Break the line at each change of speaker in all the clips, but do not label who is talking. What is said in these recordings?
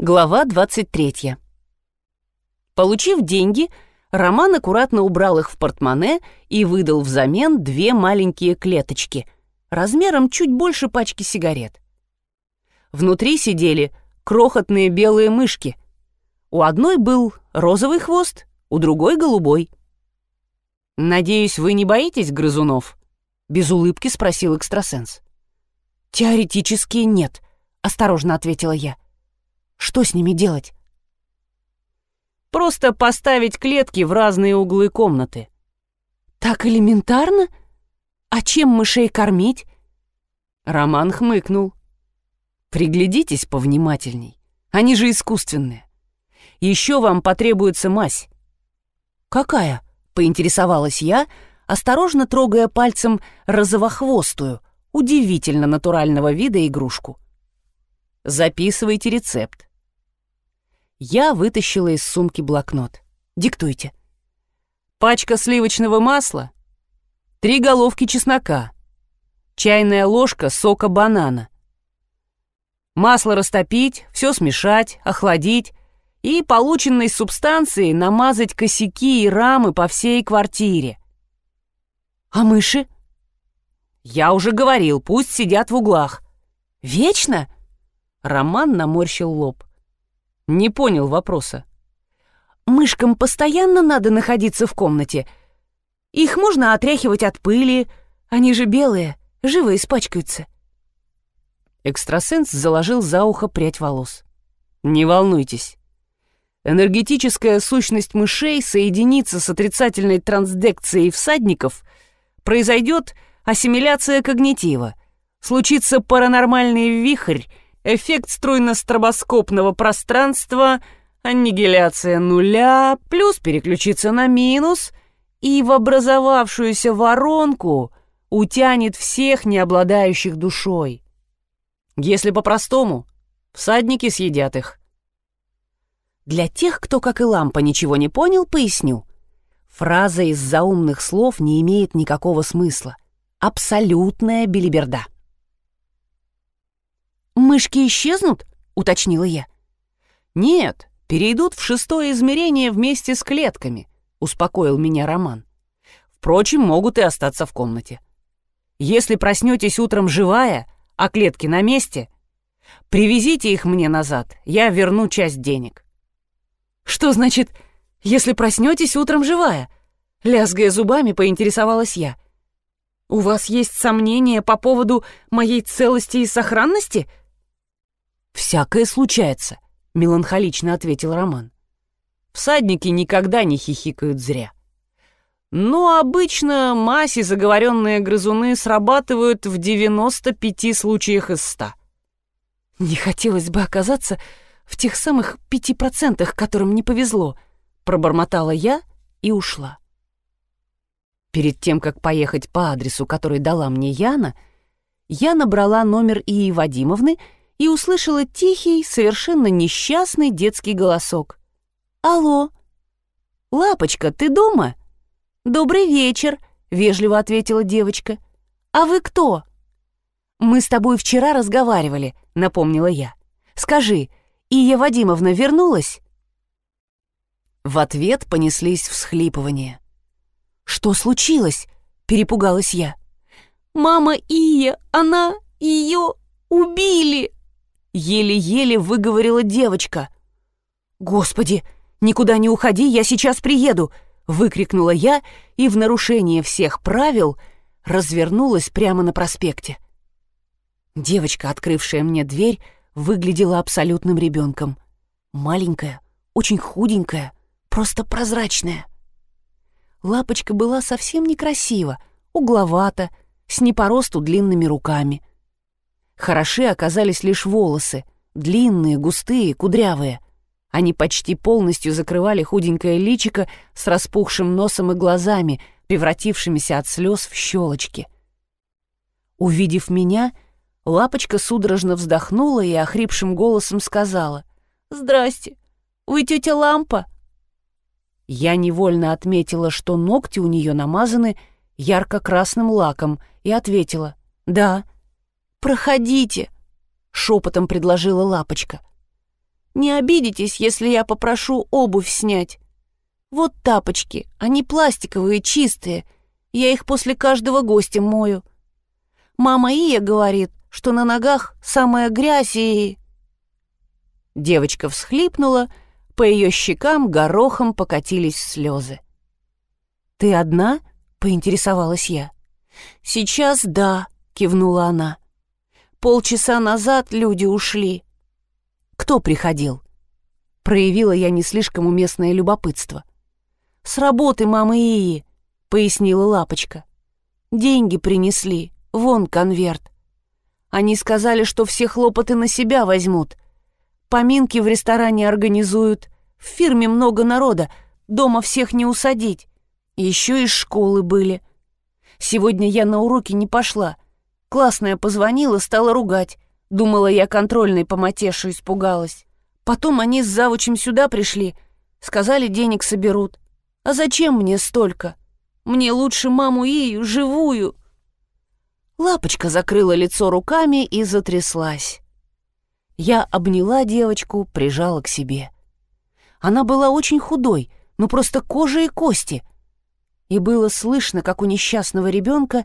Глава 23. Получив деньги, Роман аккуратно убрал их в портмоне и выдал взамен две маленькие клеточки, размером чуть больше пачки сигарет. Внутри сидели крохотные белые мышки. У одной был розовый хвост, у другой — голубой. «Надеюсь, вы не боитесь грызунов?» — без улыбки спросил экстрасенс. «Теоретически нет», — осторожно ответила я. Что с ними делать? Просто поставить клетки в разные углы комнаты. Так элементарно? А чем мышей кормить? Роман хмыкнул. Приглядитесь повнимательней. Они же искусственные. Еще вам потребуется мазь. Какая? Поинтересовалась я, осторожно трогая пальцем розовохвостую, удивительно натурального вида игрушку. Записывайте рецепт. Я вытащила из сумки блокнот. Диктуйте. Пачка сливочного масла, три головки чеснока, чайная ложка сока банана. Масло растопить, все смешать, охладить и полученной субстанцией намазать косяки и рамы по всей квартире. А мыши? Я уже говорил, пусть сидят в углах. Вечно? Роман наморщил лоб. Не понял вопроса. «Мышкам постоянно надо находиться в комнате. Их можно отряхивать от пыли. Они же белые, живо испачкаются». Экстрасенс заложил за ухо прядь волос. «Не волнуйтесь. Энергетическая сущность мышей соединится с отрицательной трансдекцией всадников, произойдет ассимиляция когнитива, случится паранормальный вихрь, эффект струйно-стробоскопного пространства, аннигиляция нуля, плюс переключиться на минус, и в образовавшуюся воронку утянет всех, не обладающих душой. Если по-простому, всадники съедят их. Для тех, кто, как и лампа, ничего не понял, поясню. Фраза из заумных слов не имеет никакого смысла. Абсолютная белиберда. «Мышки исчезнут?» — уточнила я. «Нет, перейдут в шестое измерение вместе с клетками», — успокоил меня Роман. «Впрочем, могут и остаться в комнате. Если проснетесь утром живая, а клетки на месте, привезите их мне назад, я верну часть денег». «Что значит, если проснетесь утром живая?» Лязгая зубами, поинтересовалась я. «У вас есть сомнения по поводу моей целости и сохранности?» «Всякое случается», — меланхолично ответил Роман. «Всадники никогда не хихикают зря. Но обычно маси заговоренные грызуны срабатывают в 95 случаях из 100. Не хотелось бы оказаться в тех самых пяти процентах, которым не повезло, пробормотала я и ушла. Перед тем, как поехать по адресу, который дала мне Яна, я набрала номер Ии Вадимовны и услышала тихий, совершенно несчастный детский голосок. «Алло! Лапочка, ты дома?» «Добрый вечер», — вежливо ответила девочка. «А вы кто?» «Мы с тобой вчера разговаривали», — напомнила я. «Скажи, Ия Вадимовна вернулась?» В ответ понеслись всхлипывания. «Что случилось?» — перепугалась я. «Мама Ия, она... ее убили!» Еле-еле выговорила девочка. «Господи, никуда не уходи, я сейчас приеду!» выкрикнула я и в нарушение всех правил развернулась прямо на проспекте. Девочка, открывшая мне дверь, выглядела абсолютным ребенком. Маленькая, очень худенькая, просто прозрачная. Лапочка была совсем некрасива, угловата, с не по росту длинными руками — Хороши оказались лишь волосы, длинные, густые, кудрявые. Они почти полностью закрывали худенькое личико с распухшим носом и глазами, превратившимися от слез в щелочки. Увидев меня, лапочка судорожно вздохнула и охрипшим голосом сказала «Здрасте, вы тетя Лампа?» Я невольно отметила, что ногти у нее намазаны ярко-красным лаком, и ответила «Да». «Проходите», — шепотом предложила лапочка. Не обидитесь, если я попрошу обувь снять. Вот тапочки, они пластиковые, чистые. Я их после каждого гостя мою. Мама Ия говорит, что на ногах самая грязь и...» Девочка всхлипнула, по ее щекам горохом покатились слезы. «Ты одна?» — поинтересовалась я. «Сейчас да», — кивнула она. «Полчаса назад люди ушли». «Кто приходил?» Проявила я не слишком уместное любопытство. «С работы мамы Ии», — пояснила Лапочка. «Деньги принесли, вон конверт. Они сказали, что все хлопоты на себя возьмут. Поминки в ресторане организуют, в фирме много народа, дома всех не усадить. Еще из школы были. Сегодня я на уроки не пошла. Классная позвонила, стала ругать. Думала, я контрольной по матешу испугалась. Потом они с завучем сюда пришли. Сказали, денег соберут. А зачем мне столько? Мне лучше маму Ию, живую. Лапочка закрыла лицо руками и затряслась. Я обняла девочку, прижала к себе. Она была очень худой, ну просто кожа и кости. И было слышно, как у несчастного ребенка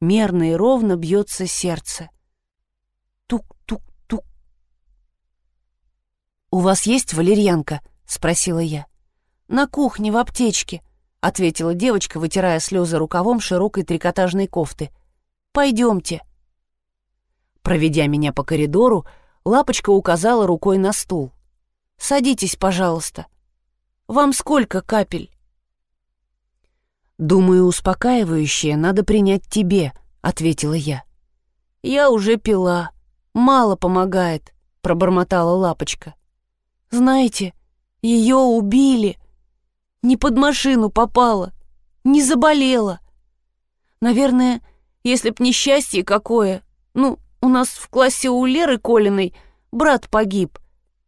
мерно и ровно бьется сердце. Тук-тук-тук. «У вас есть валерьянка?» — спросила я. «На кухне, в аптечке», — ответила девочка, вытирая слезы рукавом широкой трикотажной кофты. «Пойдемте». Проведя меня по коридору, Лапочка указала рукой на стул. «Садитесь, пожалуйста. Вам сколько капель?» «Думаю, успокаивающее надо принять тебе», — ответила я. «Я уже пила. Мало помогает», — пробормотала Лапочка. «Знаете, ее убили», не под машину попала, не заболела. Наверное, если б несчастье какое, ну, у нас в классе у Леры Колиной брат погиб.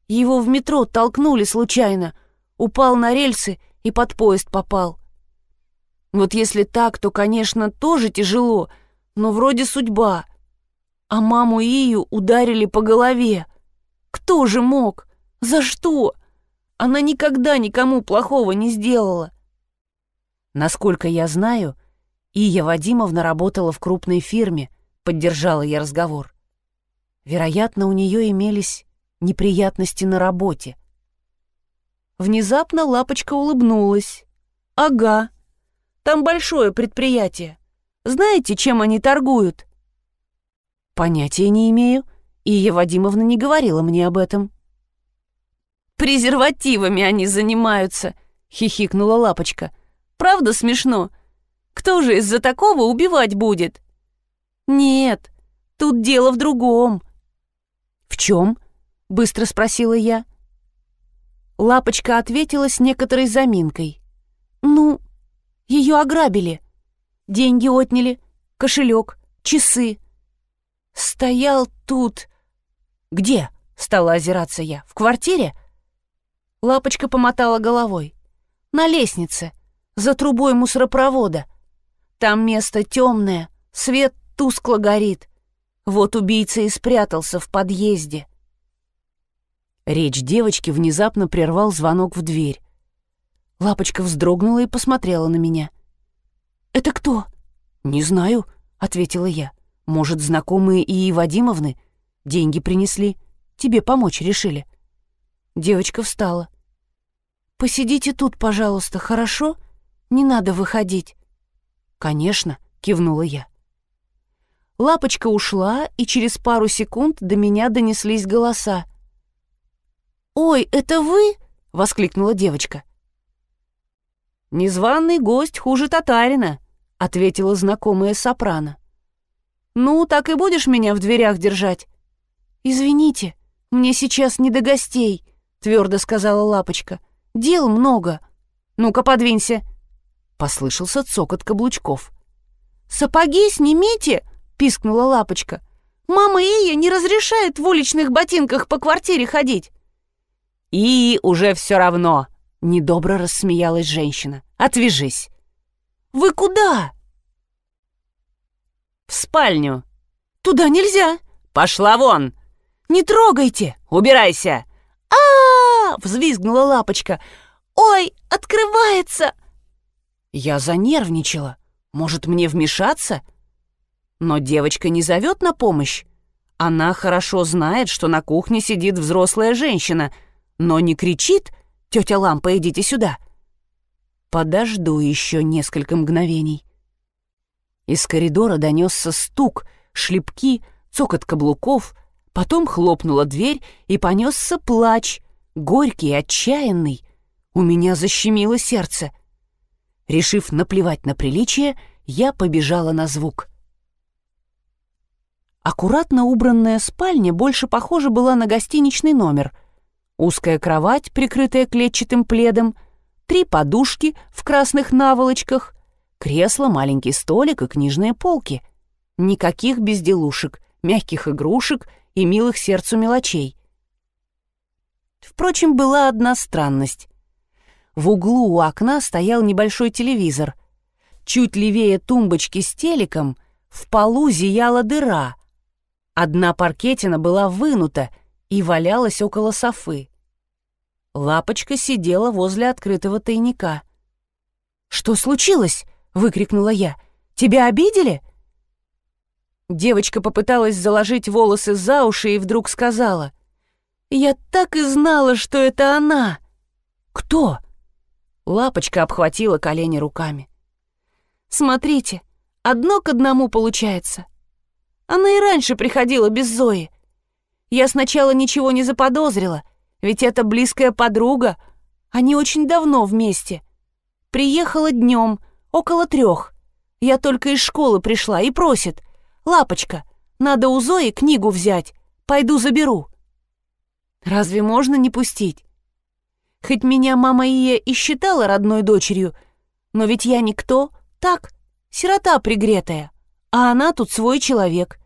Его в метро толкнули случайно, упал на рельсы и под поезд попал. Вот если так, то, конечно, тоже тяжело, но вроде судьба. А маму Ию ударили по голове. Кто же мог? За что? Она никогда никому плохого не сделала. Насколько я знаю, Ия Вадимовна работала в крупной фирме, поддержала я разговор. Вероятно, у нее имелись неприятности на работе. Внезапно Лапочка улыбнулась. «Ага, там большое предприятие. Знаете, чем они торгуют?» «Понятия не имею. Ия Вадимовна не говорила мне об этом». «Презервативами они занимаются», — хихикнула Лапочка. «Правда смешно? Кто же из-за такого убивать будет?» «Нет, тут дело в другом». «В чем?» — быстро спросила я. Лапочка ответила с некоторой заминкой. «Ну, ее ограбили. Деньги отняли, кошелек, часы. Стоял тут...» «Где?» — стала озираться я. «В квартире?» Лапочка помотала головой. «На лестнице, за трубой мусоропровода. Там место темное, свет тускло горит. Вот убийца и спрятался в подъезде». Речь девочки внезапно прервал звонок в дверь. Лапочка вздрогнула и посмотрела на меня. «Это кто?» «Не знаю», — ответила я. «Может, знакомые Ии Вадимовны? Деньги принесли. Тебе помочь решили». Девочка встала. «Посидите тут, пожалуйста, хорошо? Не надо выходить». «Конечно», — кивнула я. Лапочка ушла, и через пару секунд до меня донеслись голоса. «Ой, это вы?» — воскликнула девочка. «Незваный гость хуже татарина», — ответила знакомая сопрано. «Ну, так и будешь меня в дверях держать?» «Извините, мне сейчас не до гостей», — твердо сказала Лапочка. «Дел много. Ну-ка, подвинься». Послышался цокот каблучков. «Сапоги снимите!» — пискнула Лапочка. «Мама Ия не разрешает в уличных ботинках по квартире ходить».
«И уже все равно!» — недобро рассмеялась женщина. «Отвяжись!»
«Вы куда?»
«В спальню!»
«Туда нельзя!»
«Пошла вон!»
«Не трогайте!»
«Убирайся!» а, взвизгнула лапочка. «Ой, открывается!»
Я занервничала. Может, мне вмешаться? Но девочка не зовет на помощь. Она хорошо знает, что на кухне сидит взрослая женщина, но не кричит «Тетя Лампа, идите сюда!» Подожду еще несколько мгновений. Из коридора донесся стук, шлепки, цокот каблуков, потом хлопнула дверь и понесся плач, горький, отчаянный. У меня защемило сердце. Решив наплевать на приличие, я побежала на звук. Аккуратно убранная спальня больше похожа была на гостиничный номер. Узкая кровать, прикрытая клетчатым пледом — три подушки в красных наволочках, кресло, маленький столик и книжные полки. Никаких безделушек, мягких игрушек и милых сердцу мелочей. Впрочем, была одна странность. В углу у окна стоял небольшой телевизор. Чуть левее тумбочки с телеком в полу зияла дыра. Одна паркетина была вынута и валялась около софы. Лапочка сидела возле открытого тайника. «Что случилось?» — выкрикнула я. «Тебя обидели?» Девочка попыталась заложить волосы за уши и вдруг сказала. «Я так и знала, что это она!» «Кто?» Лапочка обхватила колени руками. «Смотрите, одно к одному получается. Она и раньше приходила без Зои. Я сначала ничего не заподозрила, ведь это близкая подруга. Они очень давно вместе. Приехала днем, около трех. Я только из школы пришла и просит. «Лапочка, надо у Зои книгу взять. Пойду заберу». Разве можно не пустить? Хоть меня мама Ия и считала родной дочерью, но ведь я никто, так, сирота пригретая, а она тут свой человек.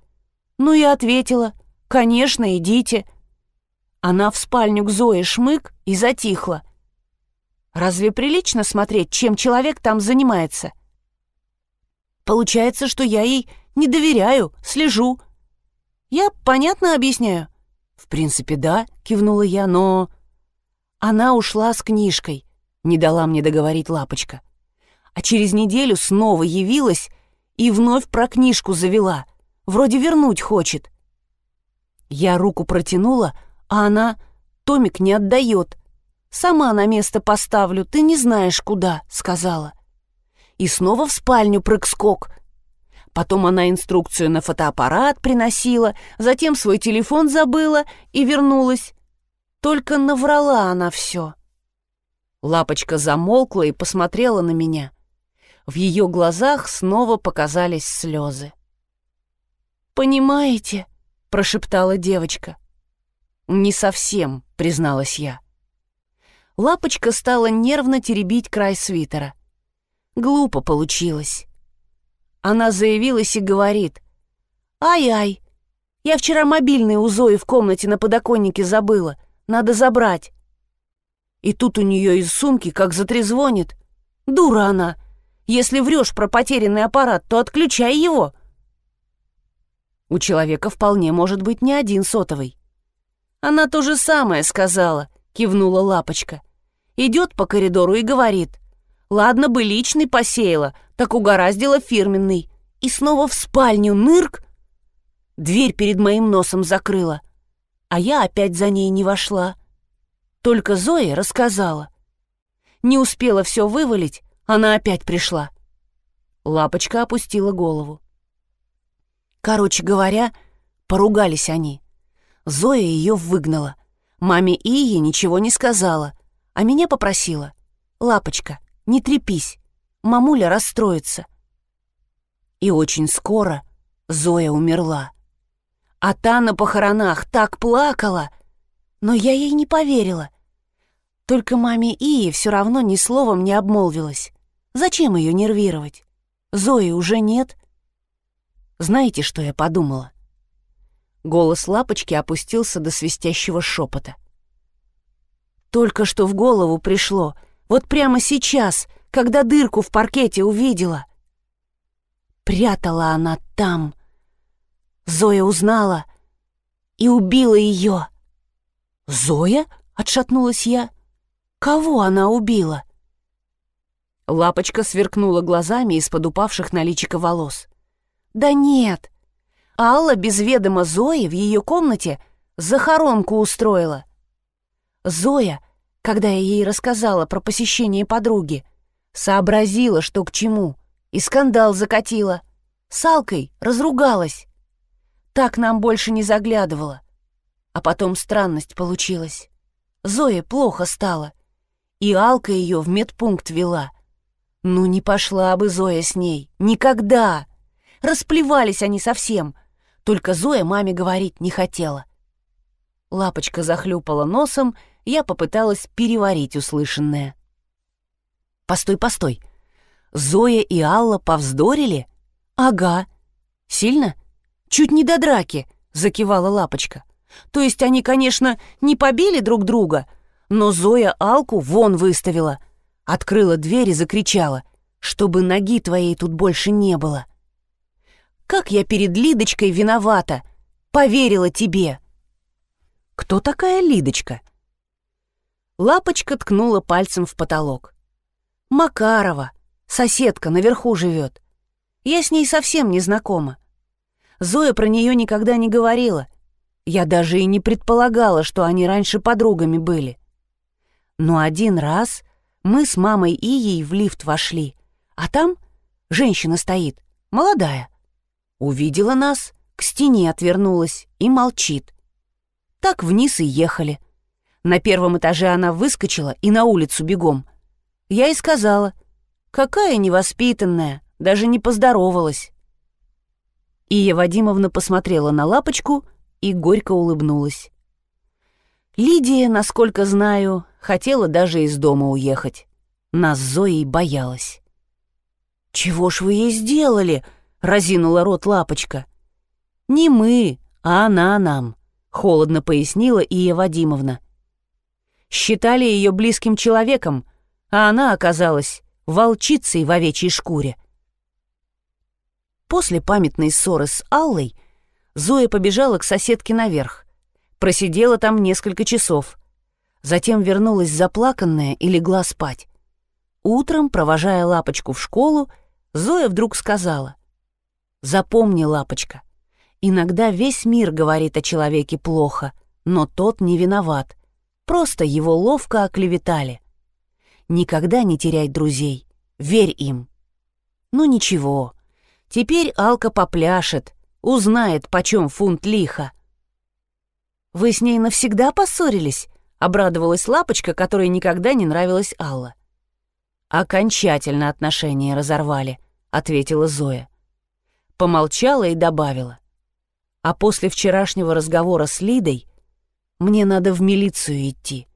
Ну и ответила, конечно, идите. Она в спальню к Зое шмык и затихла. Разве прилично смотреть, чем человек там занимается? Получается, что я ей не доверяю, слежу. Я понятно объясняю? В принципе, да, кивнула я, но... Она ушла с книжкой, не дала мне договорить лапочка. А через неделю снова явилась и вновь про книжку завела. Вроде вернуть хочет. Я руку протянула, а она томик не отдает. «Сама на место поставлю, ты не знаешь куда», — сказала. И снова в спальню прыг-скок. Потом она инструкцию на фотоаппарат приносила, затем свой телефон забыла и вернулась. Только наврала она все. Лапочка замолкла и посмотрела на меня. В ее глазах снова показались слезы. «Понимаете?» — прошептала девочка. «Не совсем», — призналась я. Лапочка стала нервно теребить край свитера. Глупо получилось. Она заявилась и говорит. «Ай-ай, я вчера мобильный у Зои в комнате на подоконнике забыла. Надо забрать». И тут у нее из сумки как затрезвонит. «Дура она! Если врешь про потерянный аппарат, то отключай его!» У человека вполне может быть не один сотовый. «Она то же самое сказала», — кивнула Лапочка. Идет по коридору и говорит. «Ладно бы личный посеяла, так угораздила фирменный. И снова в спальню нырк». Дверь перед моим носом закрыла, а я опять за ней не вошла. Только Зоя рассказала. Не успела все вывалить, она опять пришла. Лапочка опустила голову. Короче говоря, поругались они. Зоя ее выгнала. Маме Ие ничего не сказала, а меня попросила. «Лапочка, не трепись, мамуля расстроится». И очень скоро Зоя умерла. А та на похоронах так плакала, но я ей не поверила. Только маме Ии все равно ни словом не обмолвилась. Зачем ее нервировать? Зои уже нет. Знаете, что я подумала? Голос лапочки опустился до свистящего шепота. Только что в голову пришло, вот прямо сейчас, когда дырку в паркете увидела. Прятала она там. Зоя узнала и убила ее. «Зоя?»
Отшатнулась я. Кого она убила?
Лапочка сверкнула глазами из-под упавших на личико волос.
Да нет. Алла без ведома Зои в ее комнате захоронку устроила. Зоя, когда я ей рассказала про посещение подруги, сообразила, что к чему, и скандал закатила. С Алкой разругалась. Так нам больше не заглядывала. А потом странность получилась. Зое плохо стало, и Алка ее в медпункт вела. Ну, не пошла бы Зоя с ней. Никогда. Расплевались они совсем. Только Зоя маме говорить не хотела. Лапочка захлюпала носом, я попыталась переварить услышанное. «Постой, постой. Зоя и Алла повздорили?» «Ага. Сильно?» «Чуть не до драки», — закивала Лапочка. То есть они, конечно, не побили друг друга, но Зоя Алку вон выставила, открыла дверь и закричала, чтобы ноги твоей тут больше не было. Как я перед Лидочкой виновата, поверила тебе. Кто такая Лидочка? Лапочка ткнула пальцем в потолок. Макарова, соседка, наверху живет. Я с ней совсем не знакома. Зоя про нее никогда не говорила, я даже и не предполагала, что они раньше подругами были. Но один раз мы с мамой и ей в лифт вошли, а там женщина стоит, молодая. Увидела нас, к стене отвернулась и молчит. Так вниз и ехали. На первом этаже она выскочила и на улицу бегом. Я и сказала, какая невоспитанная, даже не поздоровалась. Ия Вадимовна посмотрела на лапочку и горько улыбнулась. Лидия, насколько знаю, хотела даже из дома уехать. Нас Зоей боялась. «Чего ж вы ей сделали?» — разинула рот лапочка. «Не мы, а она нам», — холодно пояснила Ия Вадимовна. Считали ее близким человеком, а она оказалась волчицей в овечьей шкуре. После памятной ссоры с Аллой Зоя побежала к соседке наверх. Просидела там несколько часов. Затем вернулась заплаканная и легла спать. Утром, провожая Лапочку в школу, Зоя вдруг сказала. «Запомни, Лапочка, иногда весь мир говорит о человеке плохо, но тот не виноват. Просто его ловко оклеветали. Никогда не теряй друзей, верь им». «Ну ничего, теперь Алка попляшет, Узнает, почем фунт лиха. «Вы с ней навсегда поссорились?» — обрадовалась Лапочка, которой никогда не нравилась Алла. «Окончательно отношения разорвали», — ответила Зоя. Помолчала и добавила. «А после вчерашнего разговора с Лидой мне надо в милицию идти».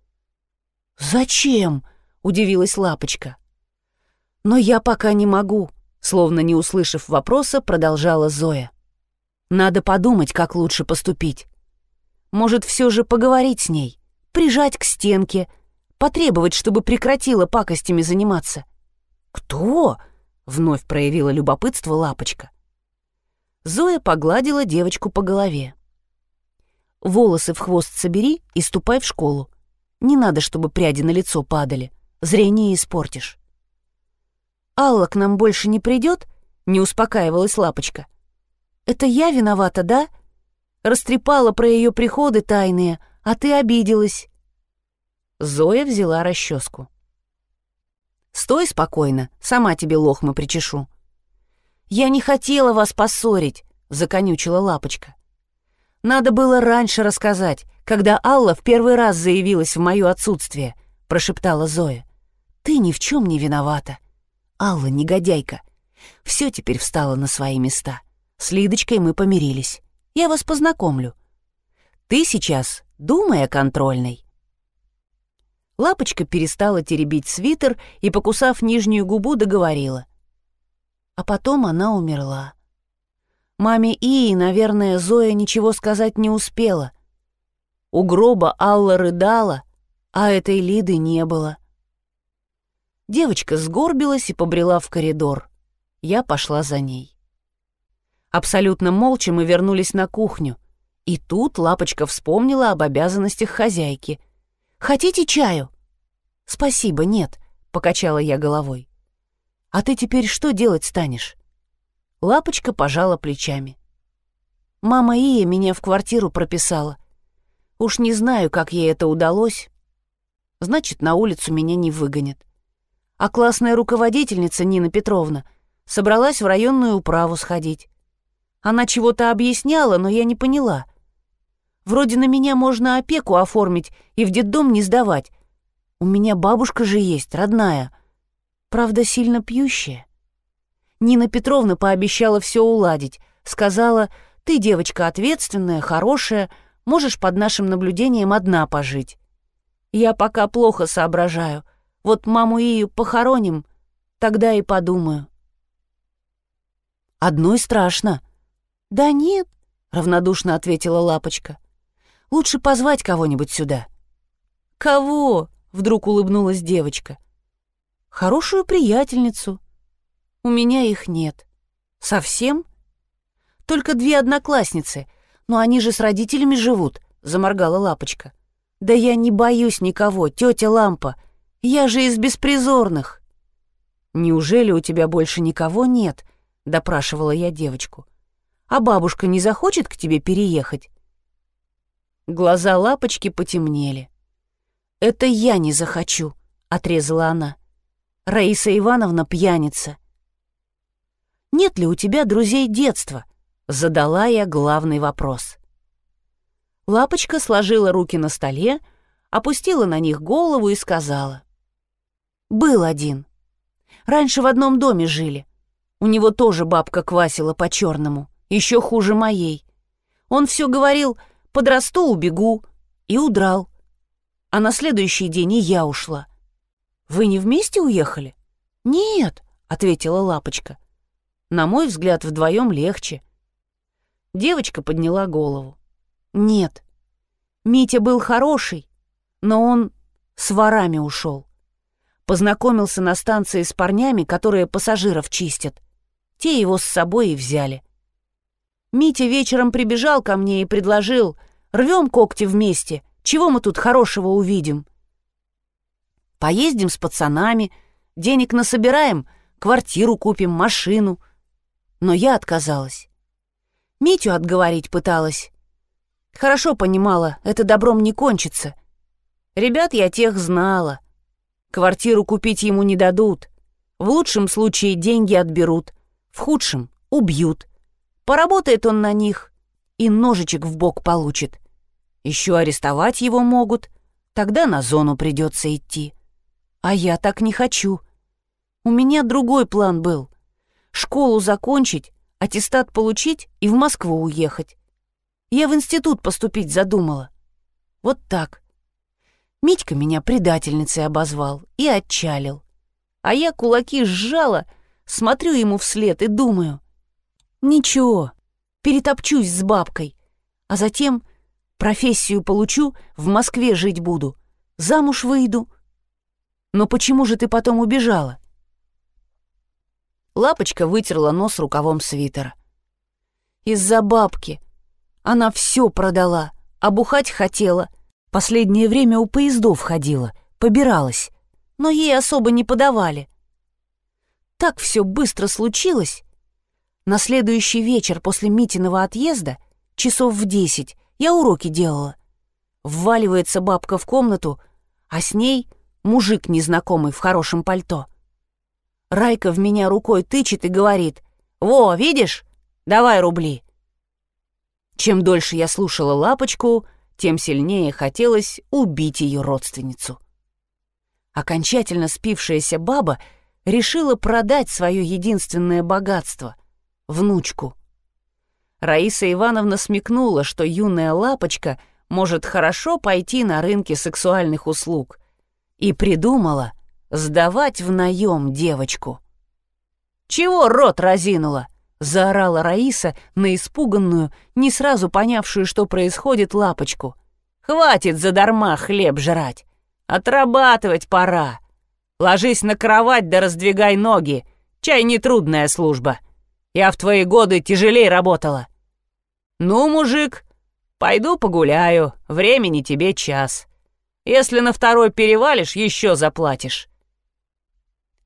«Зачем?» — удивилась Лапочка. «Но я пока не могу», — словно не услышав вопроса, продолжала Зоя. Надо подумать, как лучше поступить. Может, все же поговорить с ней, прижать к стенке, потребовать, чтобы прекратила пакостями заниматься. «Кто?» — вновь проявила любопытство Лапочка. Зоя погладила девочку по голове. «Волосы в хвост собери и ступай в школу. Не надо, чтобы пряди на лицо падали. Зрение испортишь». «Алла к нам больше не придет?» — не успокаивалась Лапочка. — это я виновата, да? Растрепала про ее приходы тайные, а ты обиделась. Зоя взяла расческу. «Стой спокойно, сама тебе лохмы причешу». «Я не хотела вас поссорить», — законючила Лапочка. «Надо было раньше рассказать, когда Алла в первый раз заявилась в мое отсутствие», — прошептала Зоя. «Ты ни в чем не виновата. Алла негодяйка. Все теперь встало на свои места. С Лидочкой мы помирились. Я вас познакомлю. Ты сейчас думай о контрольной». Лапочка перестала теребить свитер и, покусав нижнюю губу, договорила. А потом она умерла. Маме Ии, наверное, Зоя ничего сказать не успела. У гроба Алла рыдала, а этой Лиды не было. Девочка сгорбилась и побрела в коридор. Я пошла за ней. Абсолютно молча мы вернулись на кухню. И тут Лапочка вспомнила об обязанностях хозяйки. Хотите чаю?» «Спасибо, нет», — покачала я головой. «А ты теперь что делать станешь?» Лапочка пожала плечами. «Мама Ия меня в квартиру прописала. Уж не знаю, как ей это удалось. Значит, на улицу меня не выгонят. А классная руководительница Нина Петровна собралась в районную управу сходить. Она чего-то объясняла, но я не поняла. Вроде на меня можно опеку оформить и в детдом не сдавать. У меня бабушка же есть, родная. Правда, сильно пьющая. Нина Петровна пообещала все уладить. Сказала, ты девочка ответственная, хорошая, можешь под нашим наблюдением одна пожить. Я пока плохо соображаю. Вот маму Ию похороним, тогда и подумаю. Одной страшно. Да нет, равнодушно ответила Лапочка. Лучше позвать кого-нибудь сюда. Кого? Вдруг улыбнулась девочка. Хорошую приятельницу. У меня их нет. Совсем? Только две одноклассницы, но они же с родителями живут, заморгала Лапочка. Да я не боюсь никого, тетя Лампа. Я же из беспризорных. Неужели у тебя больше никого нет? допрашивала я девочку. А бабушка не захочет к тебе переехать? Глаза Лапочки потемнели. Это я не захочу, отрезала она. Раиса Ивановна пьяница. Нет ли у тебя друзей детства? Задала я главный вопрос. Лапочка сложила руки на столе, опустила на них голову и сказала. «Был один. Раньше в одном доме жили. У него тоже бабка квасила по-черному, еще хуже моей. Он все говорил, подрасту, убегу, и удрал. А на следующий день и я ушла. Вы не вместе уехали? Нет, ответила Лапочка. На мой взгляд, вдвоем легче. Девочка подняла голову. Нет. Митя был хороший, но он с ворами ушел. Познакомился на станции с парнями, которые пассажиров чистят. Те его с собой и взяли. Митя вечером прибежал ко мне и предложил, рвем когти вместе, чего мы тут хорошего увидим? Поездим с пацанами, денег насобираем, квартиру купим, машину но я отказалась. Митю отговорить пыталась. Хорошо понимала, это добром не кончится. Ребят я тех знала. Квартиру купить ему не дадут. В лучшем случае деньги отберут, в худшем — убьют. Поработает он на них и ножичек в бок получит. Еще арестовать его могут, тогда на зону придется идти. А я так не хочу. У меня другой план был — школу закончить, аттестат получить и в Москву уехать. Я в институт поступить задумала. Вот так. Митька меня предательницей обозвал и отчалил. А я кулаки сжала, смотрю ему вслед и думаю. Ничего, перетопчусь с бабкой, а затем профессию получу, в Москве жить буду, замуж выйду. Но почему же ты потом убежала? Лапочка вытерла нос рукавом свитера. «Из-за бабки. Она все продала, а бухать хотела. Последнее время у поездов ходила, побиралась, но ей особо не подавали. Так все быстро случилось. На следующий вечер после Митиного отъезда, часов в десять, я уроки делала. Вваливается бабка в комнату, а с ней мужик незнакомый в хорошем пальто — Райка в меня рукой тычет и говорит «Во, видишь? Давай рубли». Чем дольше я слушала лапочку, тем сильнее хотелось убить ее родственницу. Окончательно спившаяся баба решила продать свое единственное богатство — внучку. Раиса Ивановна смекнула, что юная лапочка может хорошо пойти на рынке сексуальных услуг, и придумала сдавать в наем девочку. «Чего рот разинула?» — заорала Раиса на испуганную, не сразу понявшую, что происходит, лапочку. «Хватит задарма хлеб жрать! Отрабатывать пора! Ложись на кровать да раздвигай ноги! Чай нетрудная служба! Я в твои годы тяжелей работала!» «Ну, мужик, пойду погуляю, времени тебе час.
Если на второй перевалишь, еще заплатишь».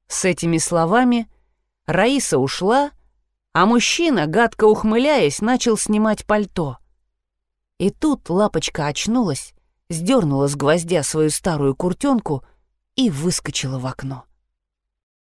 С этими словами Раиса ушла, а мужчина, гадко ухмыляясь, начал снимать пальто. И тут лапочка очнулась, сдернула с гвоздя свою старую куртенку и выскочила в окно.